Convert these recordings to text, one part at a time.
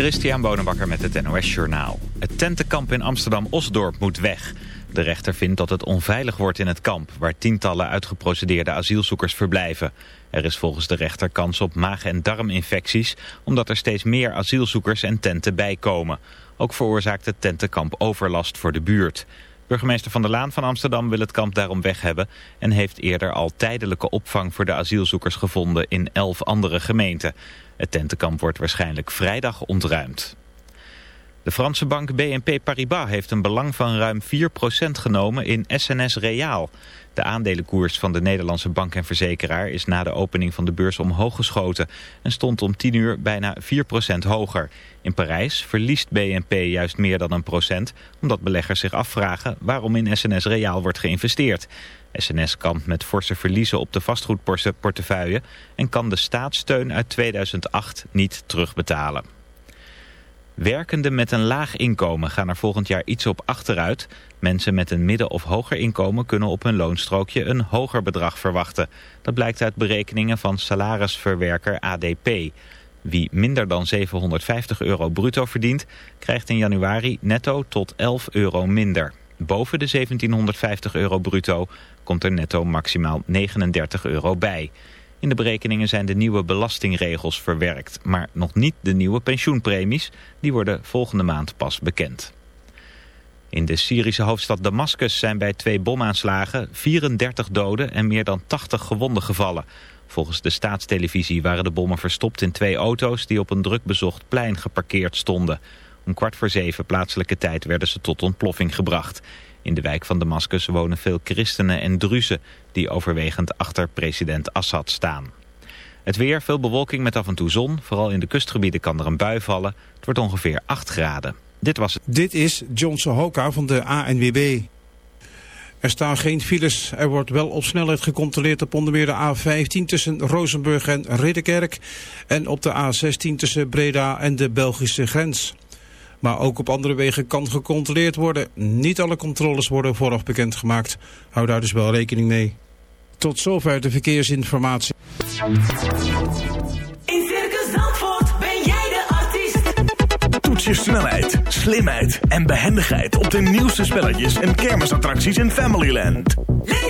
Christian Bonenbakker met het NOS Journaal. Het tentenkamp in Amsterdam-Osdorp moet weg. De rechter vindt dat het onveilig wordt in het kamp... waar tientallen uitgeprocedeerde asielzoekers verblijven. Er is volgens de rechter kans op maag- en darminfecties... omdat er steeds meer asielzoekers en tenten bijkomen. Ook veroorzaakt het tentenkamp overlast voor de buurt. Burgemeester Van der Laan van Amsterdam wil het kamp daarom weg hebben... en heeft eerder al tijdelijke opvang voor de asielzoekers gevonden in elf andere gemeenten. Het tentenkamp wordt waarschijnlijk vrijdag ontruimd. De Franse bank BNP Paribas heeft een belang van ruim 4% genomen in SNS Reaal. De aandelenkoers van de Nederlandse bank en verzekeraar is na de opening van de beurs omhoog geschoten en stond om 10 uur bijna 4% hoger. In Parijs verliest BNP juist meer dan een procent, omdat beleggers zich afvragen waarom in SNS Reaal wordt geïnvesteerd. SNS kampt met forse verliezen op de vastgoedportefeuille en kan de staatssteun uit 2008 niet terugbetalen. Werkenden met een laag inkomen gaan er volgend jaar iets op achteruit. Mensen met een midden- of hoger inkomen kunnen op hun loonstrookje een hoger bedrag verwachten. Dat blijkt uit berekeningen van salarisverwerker ADP. Wie minder dan 750 euro bruto verdient, krijgt in januari netto tot 11 euro minder. Boven de 1750 euro bruto komt er netto maximaal 39 euro bij. In de berekeningen zijn de nieuwe belastingregels verwerkt, maar nog niet de nieuwe pensioenpremies. Die worden volgende maand pas bekend. In de Syrische hoofdstad Damascus zijn bij twee bomaanslagen 34 doden en meer dan 80 gewonden gevallen. Volgens de staatstelevisie waren de bommen verstopt in twee auto's die op een druk bezocht plein geparkeerd stonden. Om kwart voor zeven plaatselijke tijd werden ze tot ontploffing gebracht. In de wijk van Damascus wonen veel christenen en druzen die overwegend achter president Assad staan. Het weer, veel bewolking met af en toe zon. Vooral in de kustgebieden kan er een bui vallen. Het wordt ongeveer 8 graden. Dit was het. Dit is John Sohoka van de ANWB. Er staan geen files. Er wordt wel op snelheid gecontroleerd op onder meer de A15 tussen Rozenburg en Ridderkerk. En op de A16 tussen Breda en de Belgische grens. Maar ook op andere wegen kan gecontroleerd worden. Niet alle controles worden vooraf bekendgemaakt. Hou daar dus wel rekening mee. Tot zover de verkeersinformatie. In Circus Zandvoort ben jij de artiest. Toets je snelheid, slimheid en behendigheid op de nieuwste spelletjes en kermisattracties in Familyland. Leef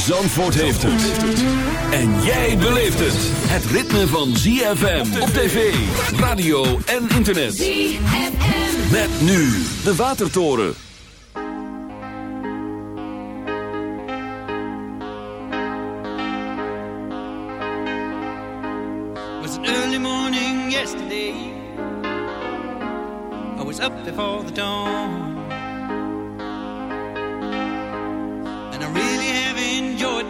Zandvoort heeft het. En jij beleeft het. Het ritme van ZFM op tv, radio en internet. ZFM. Met nu de Watertoren. was an early morning yesterday. I was up before the dawn.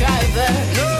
driver.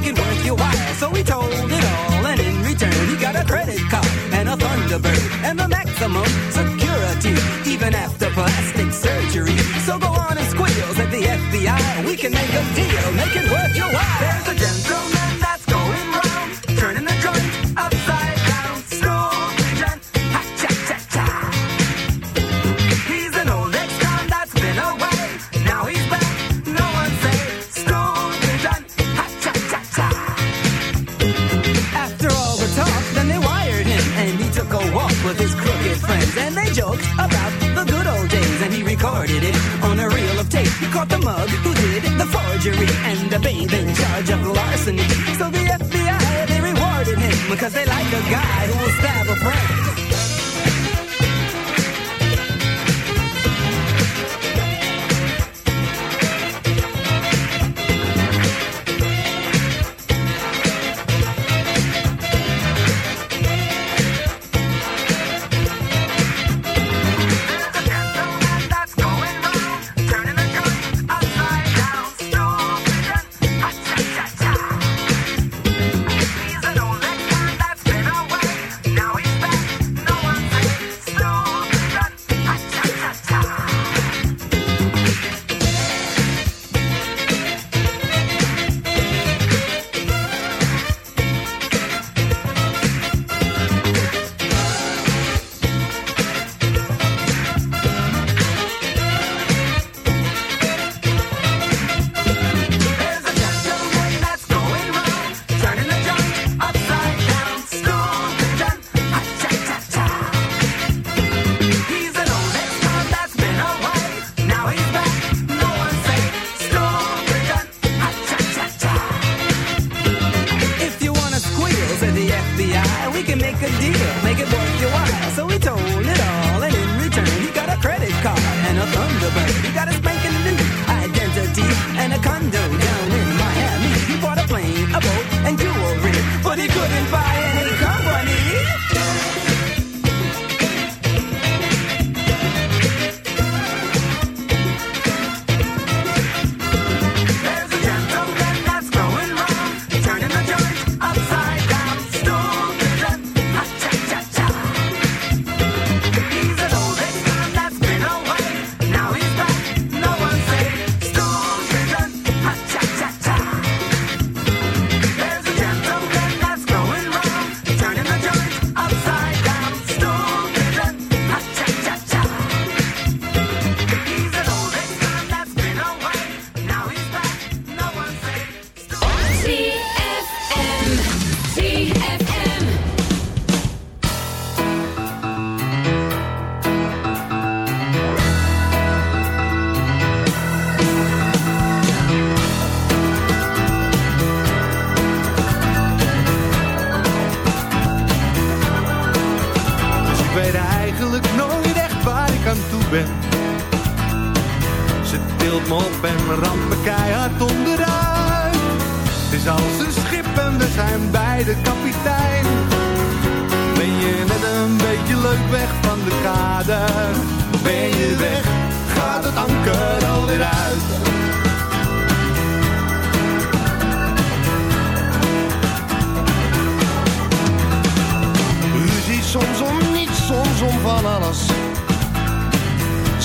make it worth your while. So he told it all, and in return, he got a credit card and a Thunderbird and the maximum security, even after plastic surgery. So go on and squeals at the FBI. We can make a deal, make it worth your while. of larceny. So the FBI, they rewarded him because they like a guy who will stab a friend.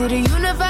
to the universe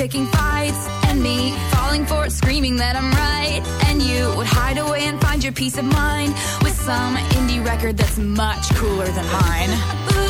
picking fights and me falling for it, screaming that I'm right. And you would hide away and find your peace of mind with some indie record that's much cooler than mine.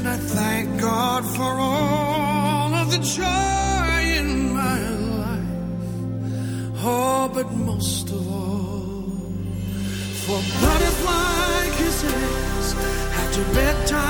and I thank God for all of the joy in my life. Oh, but most of all, for butterfly kisses after bedtime